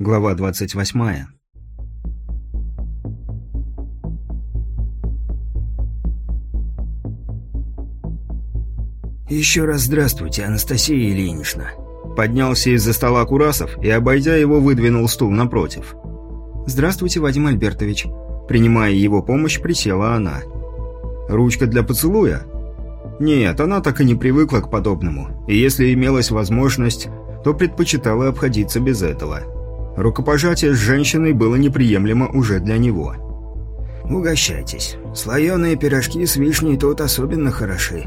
Глава 28. «Еще раз здравствуйте, Анастасия Ильинична». Поднялся из-за стола Курасов и, обойдя его, выдвинул стул напротив. «Здравствуйте, Вадим Альбертович». Принимая его помощь, присела она. «Ручка для поцелуя?» Нет, она так и не привыкла к подобному, и если имелась возможность, то предпочитала обходиться без этого. Рукопожатие с женщиной было неприемлемо уже для него. «Угощайтесь. Слоеные пирожки с вишней тут особенно хороши».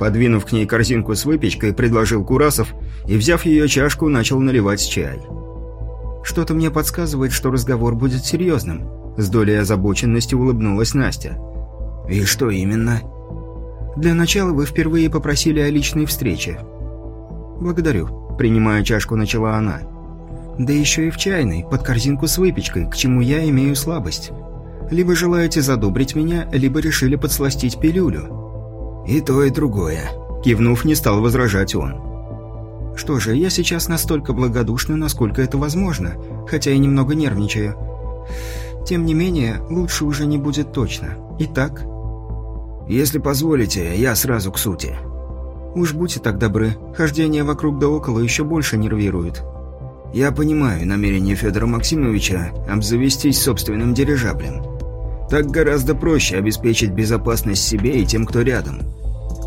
Подвинув к ней корзинку с выпечкой, предложил Курасов и, взяв ее чашку, начал наливать чай. «Что-то мне подсказывает, что разговор будет серьезным», – с долей озабоченности улыбнулась Настя. «И что именно?» «Для начала вы впервые попросили о личной встрече». «Благодарю», – принимая чашку, начала она. «Да еще и в чайной, под корзинку с выпечкой, к чему я имею слабость. Либо желаете задобрить меня, либо решили подсластить пилюлю». «И то, и другое», – кивнув, не стал возражать он. «Что же, я сейчас настолько благодушна, насколько это возможно, хотя и немного нервничаю. Тем не менее, лучше уже не будет точно. Итак...» «Если позволите, я сразу к сути». «Уж будьте так добры, хождение вокруг да около еще больше нервирует». «Я понимаю намерение Федора Максимовича обзавестись собственным дирижаблем. Так гораздо проще обеспечить безопасность себе и тем, кто рядом.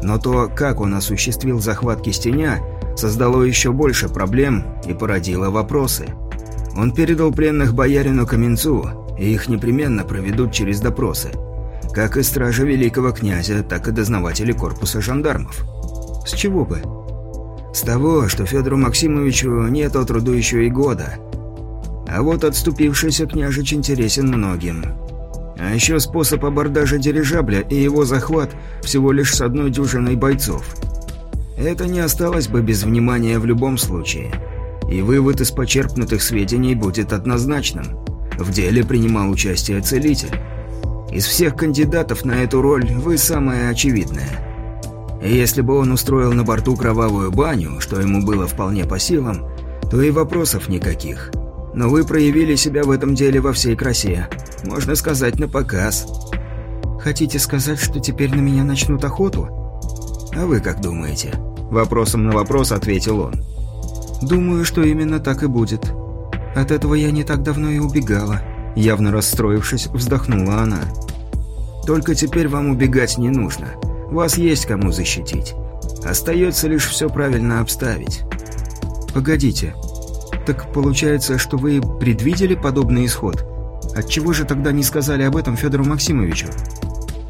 Но то, как он осуществил захват кистеня, создало еще больше проблем и породило вопросы. Он передал пленных боярину Каменцу, и их непременно проведут через допросы. Как и стражи великого князя, так и дознаватели корпуса жандармов. С чего бы? С того, что Федору Максимовичу нет от роду еще и года. А вот отступившийся княжич интересен многим. А еще способ абордажа дирижабля и его захват всего лишь с одной дюжиной бойцов. Это не осталось бы без внимания в любом случае. И вывод из почерпнутых сведений будет однозначным. В деле принимал участие целитель. Из всех кандидатов на эту роль вы самая очевидная. Если бы он устроил на борту кровавую баню, что ему было вполне по силам, то и вопросов никаких – но вы проявили себя в этом деле во всей красе. Можно сказать, на показ. Хотите сказать, что теперь на меня начнут охоту? А вы как думаете? Вопросом на вопрос ответил он. Думаю, что именно так и будет. От этого я не так давно и убегала. Явно расстроившись, вздохнула она. Только теперь вам убегать не нужно. Вас есть кому защитить. Остается лишь все правильно обставить. Погодите, «Так получается, что вы предвидели подобный исход? Отчего же тогда не сказали об этом Федору Максимовичу?»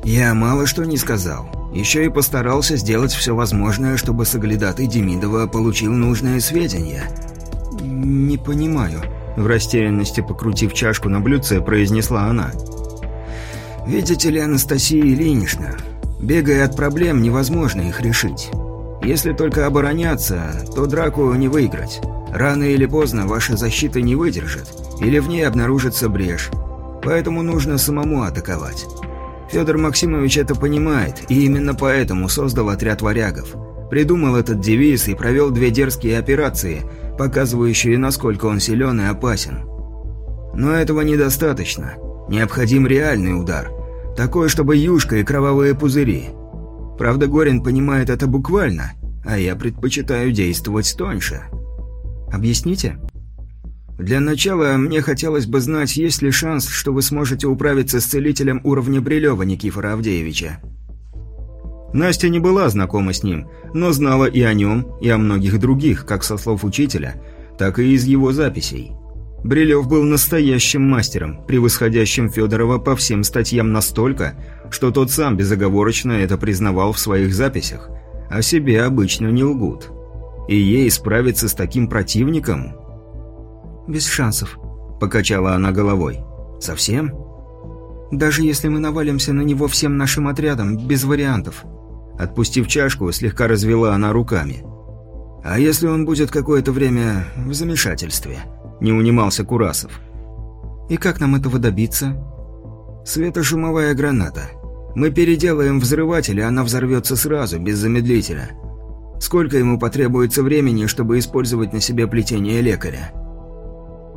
«Я мало что не сказал. Еще и постарался сделать все возможное, чтобы соглядатый Демидова получил нужные сведения». «Не понимаю», – в растерянности покрутив чашку на блюдце, произнесла она. «Видите ли, Анастасия Ильинична, бегая от проблем, невозможно их решить. Если только обороняться, то драку не выиграть. Рано или поздно ваша защита не выдержит, или в ней обнаружится брешь. Поэтому нужно самому атаковать. Федор Максимович это понимает, и именно поэтому создал отряд варягов. Придумал этот девиз и провел две дерзкие операции, показывающие, насколько он силен и опасен. Но этого недостаточно. Необходим реальный удар. Такой, чтобы юшка и кровавые пузыри. Правда, Горин понимает это буквально, а я предпочитаю действовать тоньше. Объясните?» «Для начала мне хотелось бы знать, есть ли шанс, что вы сможете управиться с целителем уровня Брилева Никифора Авдеевича». Настя не была знакома с ним, но знала и о нем, и о многих других, как со слов учителя, так и из его записей. Брилев был настоящим мастером, превосходящим Федорова по всем статьям настолько, что тот сам безоговорочно это признавал в своих записях. О себе обычно не лгут. И ей справиться с таким противником? «Без шансов», – покачала она головой. «Совсем?» «Даже если мы навалимся на него всем нашим отрядом, без вариантов». Отпустив чашку, слегка развела она руками. «А если он будет какое-то время в замешательстве?» – не унимался Курасов. «И как нам этого добиться?» «Светошумовая граната. Мы переделаем взрыватель, и она взорвется сразу, без замедлителя. Сколько ему потребуется времени, чтобы использовать на себе плетение лекаря?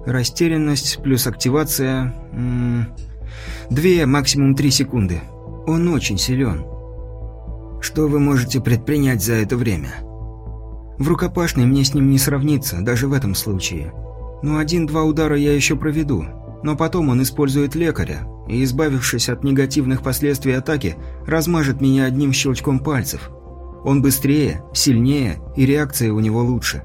Растерянность плюс активация... Две, максимум три секунды. Он очень силен. Что вы можете предпринять за это время? В рукопашной мне с ним не сравнится, даже в этом случае. Но один-два удара я еще проведу. Но потом он использует лекаря, и, избавившись от негативных последствий атаки, размажет меня одним щелчком пальцев. Он быстрее, сильнее, и реакция у него лучше.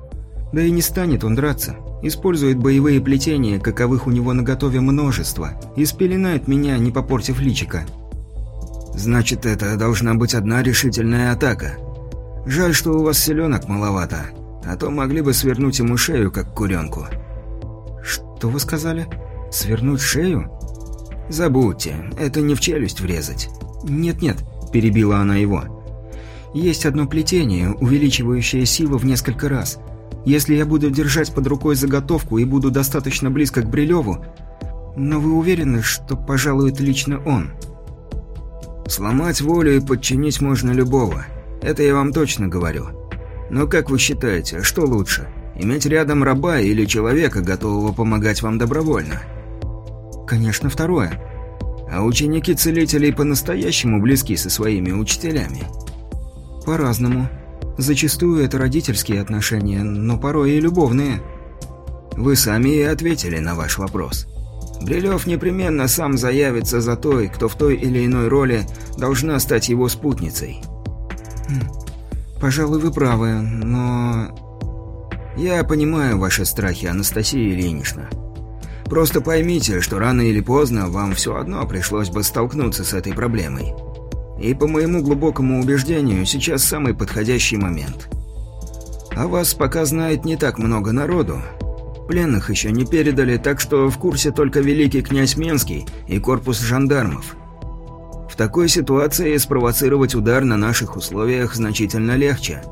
Да и не станет он драться. Использует боевые плетения, каковых у него наготове множество, и спеленает меня, не попортив личика. Значит, это должна быть одна решительная атака. Жаль, что у вас селенок маловато, а то могли бы свернуть ему шею, как куренку. Что вы сказали? Свернуть шею? Забудьте, это не в челюсть врезать. Нет-нет, перебила она его. Есть одно плетение, увеличивающее силу в несколько раз. Если я буду держать под рукой заготовку и буду достаточно близко к Брилеву, но вы уверены, что пожалует лично он? Сломать волю и подчинить можно любого. Это я вам точно говорю. Но как вы считаете, что лучше? Иметь рядом раба или человека, готового помогать вам добровольно? Конечно, второе. А ученики целителей по-настоящему близки со своими учителями? По-разному. Зачастую это родительские отношения, но порой и любовные. Вы сами и ответили на ваш вопрос. Брилев непременно сам заявится за той, кто в той или иной роли должна стать его спутницей. Хм, пожалуй, вы правы, но... Я понимаю ваши страхи, Анастасия Ильинична. Просто поймите, что рано или поздно вам все одно пришлось бы столкнуться с этой проблемой. И по моему глубокому убеждению, сейчас самый подходящий момент. А вас пока знает не так много народу, Пленных еще не передали, так что в курсе только великий князь Менский и корпус жандармов. В такой ситуации спровоцировать удар на наших условиях значительно легче.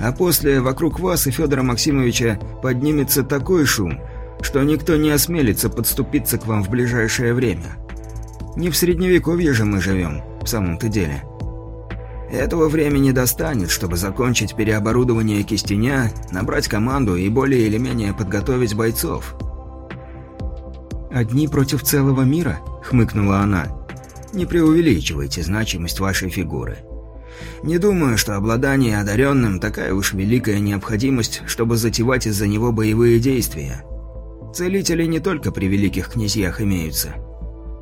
А после вокруг вас и Федора Максимовича поднимется такой шум, что никто не осмелится подступиться к вам в ближайшее время. Не в средневековье же мы живем, в самом-то деле. Этого времени достанет, чтобы закончить переоборудование кистеня, набрать команду и более или менее подготовить бойцов. «Одни против целого мира?» – хмыкнула она. «Не преувеличивайте значимость вашей фигуры. Не думаю, что обладание одаренным – такая уж великая необходимость, чтобы затевать из-за него боевые действия. Целители не только при великих князьях имеются.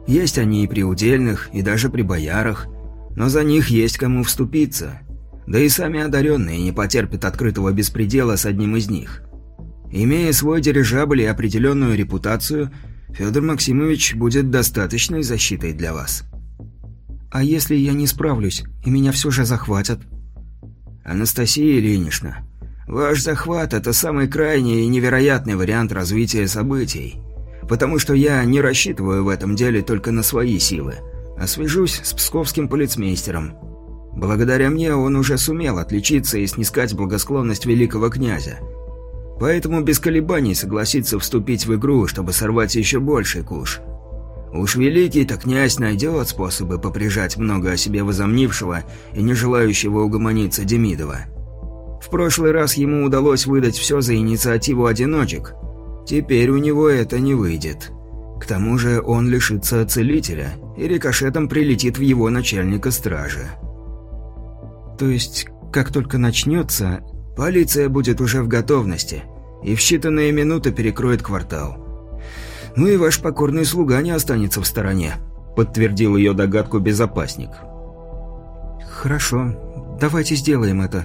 Есть они и при удельных, и даже при боярах – но за них есть кому вступиться. Да и сами одаренные не потерпят открытого беспредела с одним из них. Имея свой дирижабль и определенную репутацию, Федор Максимович будет достаточной защитой для вас. А если я не справлюсь, и меня все же захватят? Анастасия Ильинична, ваш захват – это самый крайний и невероятный вариант развития событий. Потому что я не рассчитываю в этом деле только на свои силы – Освяжусь с псковским полицмейстером. Благодаря мне он уже сумел отличиться и снискать благосклонность великого князя. Поэтому без колебаний согласится вступить в игру, чтобы сорвать еще больший куш. Уж великий-то князь найдет способы поприжать много о себе возомнившего и не желающего угомониться Демидова. В прошлый раз ему удалось выдать все за инициативу одиночек. Теперь у него это не выйдет. К тому же он лишится целителя и рикошетом прилетит в его начальника стражи. То есть, как только начнется, полиция будет уже в готовности и в считанные минуты перекроет квартал. Ну и ваш покорный слуга не останется в стороне, подтвердил ее догадку безопасник. Хорошо, давайте сделаем это.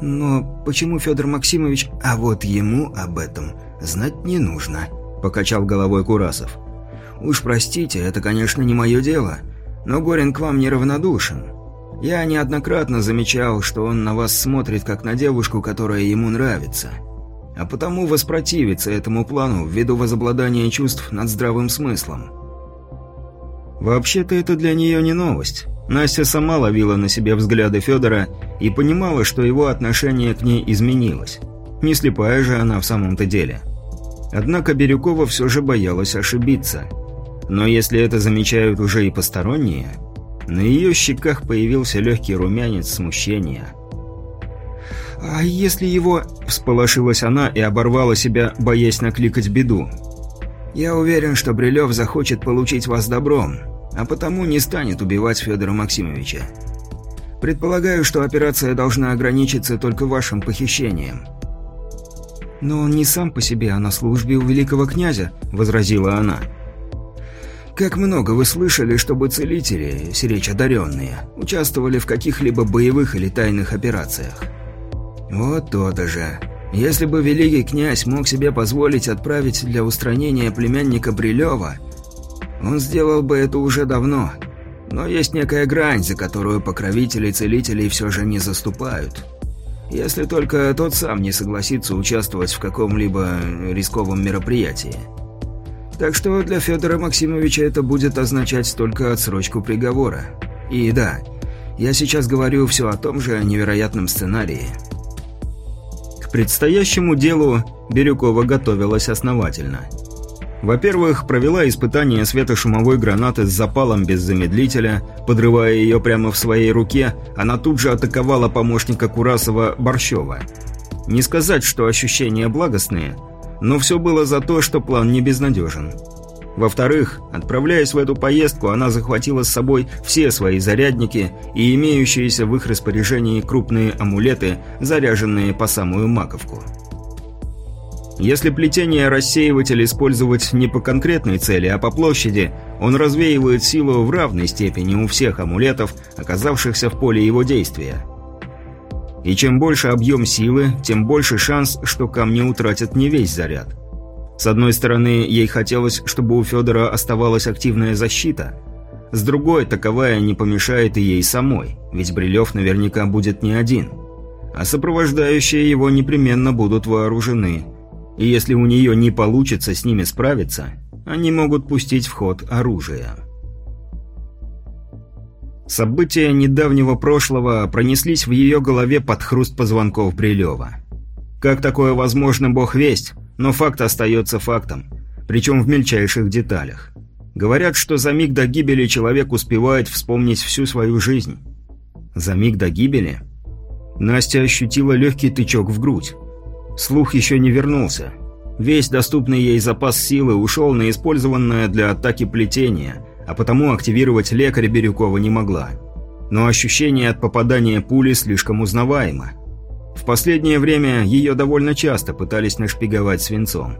Но почему Федор Максимович... А вот ему об этом знать не нужно. – покачал головой Курасов. «Уж простите, это, конечно, не мое дело, но Горин к вам неравнодушен. Я неоднократно замечал, что он на вас смотрит как на девушку, которая ему нравится. А потому воспротивится этому плану ввиду возобладания чувств над здравым смыслом». Вообще-то это для нее не новость. Настя сама ловила на себе взгляды Федора и понимала, что его отношение к ней изменилось. Не слепая же она в самом-то деле. Однако Бирюкова все же боялась ошибиться. Но если это замечают уже и посторонние, на ее щеках появился легкий румянец смущения. «А если его...» – всполошилась она и оборвала себя, боясь накликать беду. Я уверен, что Брилев захочет получить вас добром, а потому не станет убивать Федора Максимовича. Предполагаю, что операция должна ограничиться только вашим похищением». «Но он не сам по себе, а на службе у великого князя», — возразила она. «Как много вы слышали, чтобы целители, сиречь одаренные, участвовали в каких-либо боевых или тайных операциях?» «Вот то-то же. Если бы великий князь мог себе позволить отправить для устранения племянника Брилева, он сделал бы это уже давно, но есть некая грань, за которую покровители целителей все же не заступают. Если только тот сам не согласится участвовать в каком-либо рисковом мероприятии. Так что для Федора Максимовича это будет означать только отсрочку приговора. И да, я сейчас говорю все о том же невероятном сценарии. Предстоящему делу Бирюкова готовилась основательно – во-первых, провела испытание светошумовой гранаты с запалом без замедлителя, подрывая ее прямо в своей руке, она тут же атаковала помощника Курасова Борщева. Не сказать, что ощущения благостные, но все было за то, что план не безнадежен. Во-вторых, отправляясь в эту поездку, она захватила с собой все свои зарядники и имеющиеся в их распоряжении крупные амулеты, заряженные по самую маковку. Если плетение рассеиватель использовать не по конкретной цели, а по площади, он развеивает силу в равной степени у всех амулетов, оказавшихся в поле его действия. И чем больше объем силы, тем больше шанс, что камни утратят не весь заряд. С одной стороны, ей хотелось, чтобы у Федора оставалась активная защита. С другой, таковая не помешает и ей самой, ведь Брилев наверняка будет не один. А сопровождающие его непременно будут вооружены – и если у нее не получится с ними справиться, они могут пустить в ход оружие. События недавнего прошлого пронеслись в ее голове под хруст позвонков Брилева. Как такое возможно, бог весть, но факт остается фактом, причем в мельчайших деталях. Говорят, что за миг до гибели человек успевает вспомнить всю свою жизнь. За миг до гибели? Настя ощутила легкий тычок в грудь. Слух еще не вернулся. Весь доступный ей запас силы ушел на использованное для атаки плетение, а потому активировать лекаря Бирюкова не могла. Но ощущение от попадания пули слишком узнаваемо. В последнее время ее довольно часто пытались нашпиговать свинцом.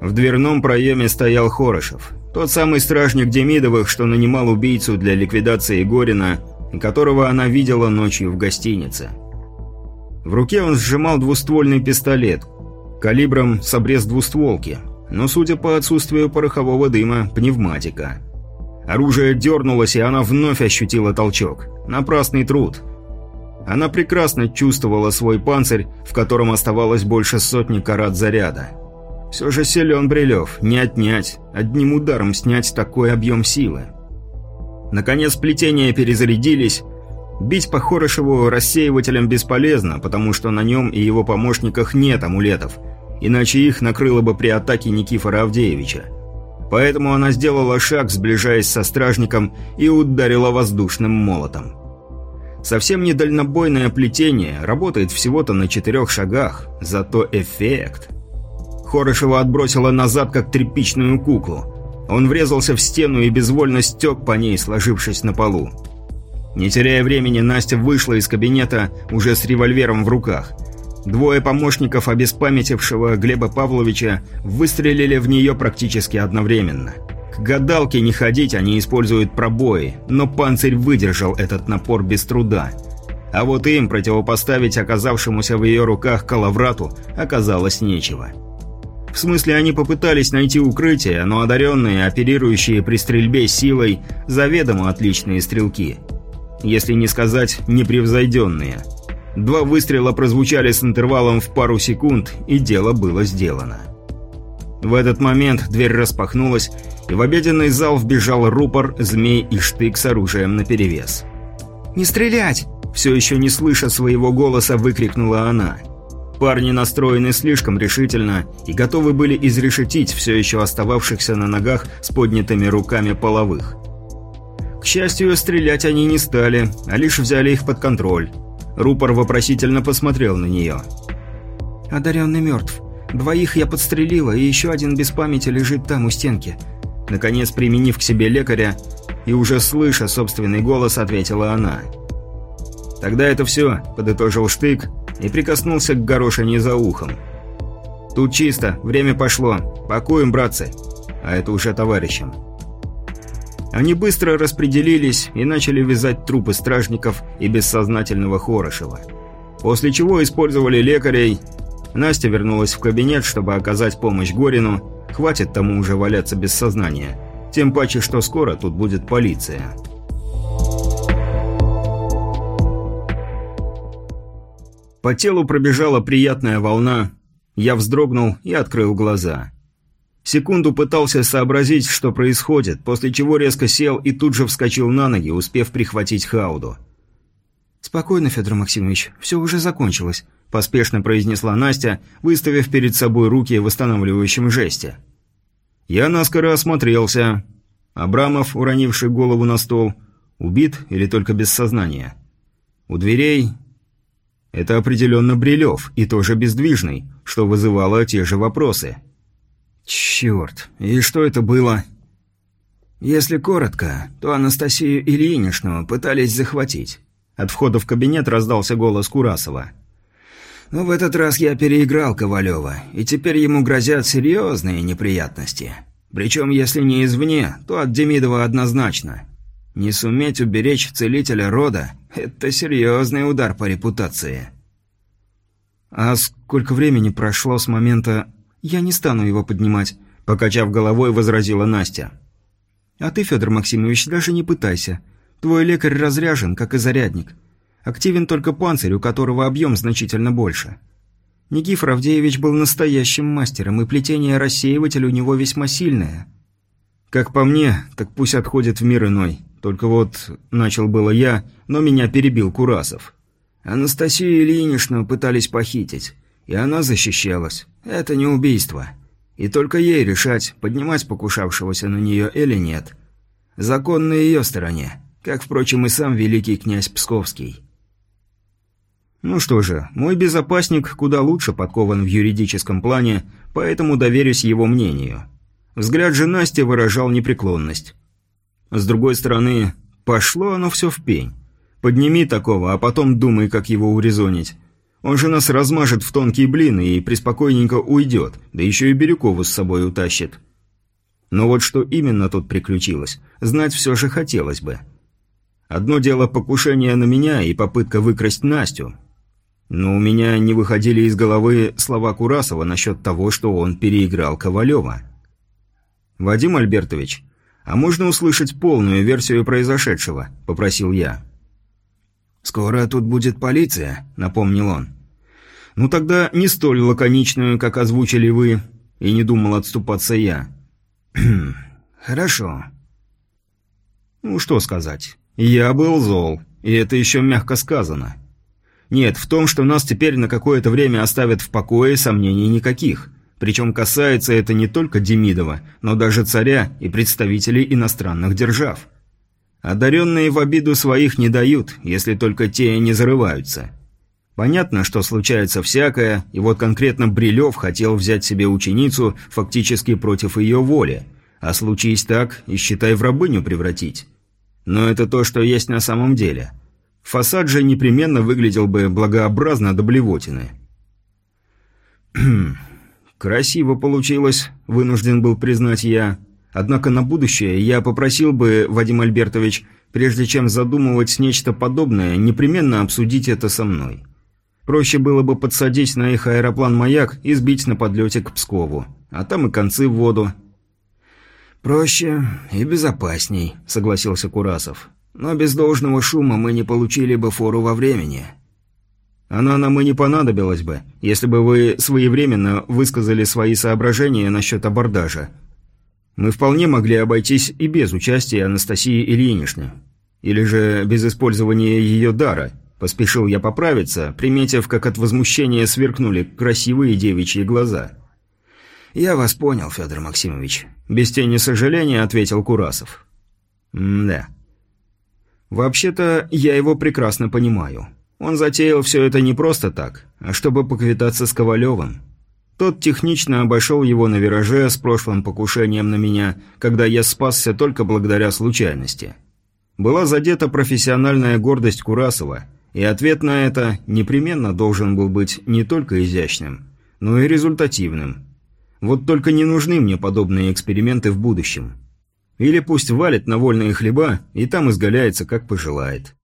В дверном проеме стоял Хорошев, тот самый стражник Демидовых, что нанимал убийцу для ликвидации Горина, которого она видела ночью в гостинице. В руке он сжимал двуствольный пистолет, калибром с обрез двустволки, но, судя по отсутствию порохового дыма, пневматика. Оружие дернулось, и она вновь ощутила толчок. Напрасный труд. Она прекрасно чувствовала свой панцирь, в котором оставалось больше сотни карат заряда. Все же силен Брилев, не отнять, одним ударом снять такой объем силы. Наконец плетения перезарядились, Бить по Хорошеву рассеивателем бесполезно, потому что на нем и его помощниках нет амулетов, иначе их накрыло бы при атаке Никифора Авдеевича. Поэтому она сделала шаг, сближаясь со стражником, и ударила воздушным молотом. Совсем не плетение, работает всего-то на четырех шагах, зато эффект. Хорошева отбросила назад, как тряпичную куклу. Он врезался в стену и безвольно стек по ней, сложившись на полу. Не теряя времени, Настя вышла из кабинета уже с револьвером в руках. Двое помощников обеспамятившего Глеба Павловича выстрелили в нее практически одновременно. К гадалке не ходить, они используют пробои, но панцирь выдержал этот напор без труда. А вот им противопоставить оказавшемуся в ее руках калаврату оказалось нечего. В смысле, они попытались найти укрытие, но одаренные, оперирующие при стрельбе силой, заведомо отличные стрелки – если не сказать непревзойденные. Два выстрела прозвучали с интервалом в пару секунд, и дело было сделано. В этот момент дверь распахнулась, и в обеденный зал вбежал рупор, змей и штык с оружием наперевес. «Не стрелять!» Все еще не слыша своего голоса, выкрикнула она. Парни настроены слишком решительно и готовы были изрешетить все еще остававшихся на ногах с поднятыми руками половых. К счастью, стрелять они не стали, а лишь взяли их под контроль. Рупор вопросительно посмотрел на нее. «Одаренный мертв. Двоих я подстрелила, и еще один без памяти лежит там, у стенки». Наконец, применив к себе лекаря, и уже слыша собственный голос, ответила она. «Тогда это все», — подытожил Штык и прикоснулся к горошине за ухом. «Тут чисто, время пошло. Пакуем, братцы». А это уже товарищам. Они быстро распределились и начали вязать трупы стражников и бессознательного Хорошева. После чего использовали лекарей. Настя вернулась в кабинет, чтобы оказать помощь Горину. Хватит тому уже валяться без сознания. Тем паче, что скоро тут будет полиция. По телу пробежала приятная волна. Я вздрогнул и открыл глаза. Секунду пытался сообразить, что происходит, после чего резко сел и тут же вскочил на ноги, успев прихватить Хауду. «Спокойно, Федор Максимович, все уже закончилось», – поспешно произнесла Настя, выставив перед собой руки в восстанавливающем жесте. Я наскоро осмотрелся. Абрамов, уронивший голову на стол, убит или только без сознания. У дверей это определенно Брилев, и тоже бездвижный, что вызывало те же вопросы. Черт, и что это было? Если коротко, то Анастасию Ильиничну пытались захватить. От входа в кабинет раздался голос Курасова. Но в этот раз я переиграл Ковалева, и теперь ему грозят серьезные неприятности. Причем, если не извне, то от Демидова однозначно. Не суметь уберечь целителя рода – это серьезный удар по репутации. А сколько времени прошло с момента... Я не стану его поднимать, покачав головой, возразила Настя. А ты, Федор Максимович, даже не пытайся. Твой лекарь разряжен, как и зарядник. Активен только панцирь, у которого объем значительно больше. Никифор Авдеевич был настоящим мастером, и плетение рассеивателя у него весьма сильное. Как по мне, так пусть отходит в мир иной. Только вот начал было я, но меня перебил Курасов. Анастасию Ильиничну пытались похитить, и она защищалась. Это не убийство. И только ей решать, поднимать покушавшегося на нее или нет. Закон на ее стороне, как, впрочем, и сам великий князь Псковский. Ну что же, мой безопасник куда лучше подкован в юридическом плане, поэтому доверюсь его мнению. Взгляд же Насти выражал непреклонность. С другой стороны, пошло оно все в пень. Подними такого, а потом думай, как его урезонить. Он же нас размажет в тонкие блины и преспокойненько уйдет, да еще и Бирюкову с собой утащит. Но вот что именно тут приключилось, знать все же хотелось бы. Одно дело покушение на меня и попытка выкрасть Настю. Но у меня не выходили из головы слова Курасова насчет того, что он переиграл Ковалева. «Вадим Альбертович, «А можно услышать полную версию произошедшего?» – попросил я. «Скоро тут будет полиция», – напомнил он. «Ну тогда не столь лаконичную, как озвучили вы, и не думал отступаться я». «Хорошо». Ну, что сказать. Я был зол, и это еще мягко сказано. Нет, в том, что нас теперь на какое-то время оставят в покое, сомнений никаких – причем касается это не только Демидова, но даже царя и представителей иностранных держав. Одаренные в обиду своих не дают, если только те не зарываются. Понятно, что случается всякое, и вот конкретно Брилев хотел взять себе ученицу фактически против ее воли, а случись так, и считай в рабыню превратить. Но это то, что есть на самом деле. Фасад же непременно выглядел бы благообразно до блевотины. «Красиво получилось», – вынужден был признать я. «Однако на будущее я попросил бы, Вадим Альбертович, прежде чем задумывать нечто подобное, непременно обсудить это со мной. Проще было бы подсадить на их аэроплан «Маяк» и сбить на подлете к Пскову, а там и концы в воду». «Проще и безопасней», – согласился Курасов. «Но без должного шума мы не получили бы фору во времени». Она нам и не понадобилась бы, если бы вы своевременно высказали свои соображения насчет абордажа. Мы вполне могли обойтись и без участия Анастасии Ильиничны. Или же без использования ее дара. Поспешил я поправиться, приметив, как от возмущения сверкнули красивые девичьи глаза. «Я вас понял, Федор Максимович», – без тени сожаления ответил Курасов. «М-да. Вообще-то, я его прекрасно понимаю». Он затеял все это не просто так, а чтобы поквитаться с Ковалевым. Тот технично обошел его на вираже с прошлым покушением на меня, когда я спасся только благодаря случайности. Была задета профессиональная гордость Курасова, и ответ на это непременно должен был быть не только изящным, но и результативным. Вот только не нужны мне подобные эксперименты в будущем. Или пусть валит на вольные хлеба и там изгаляется, как пожелает.